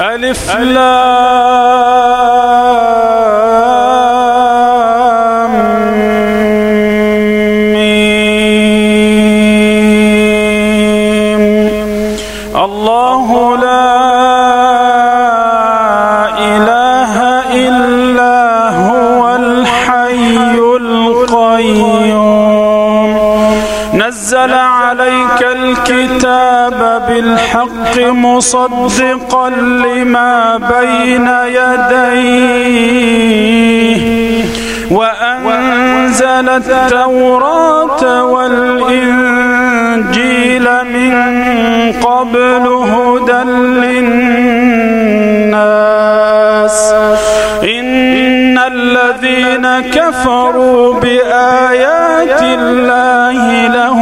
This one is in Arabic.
ألف لام ميم. الله لا نزل عليك الكتاب بالحق مصدقا لما بين يديه. وأنزل التوراة والإنجيل من قبل هدى للناس. إن الذين كفروا بآيات الله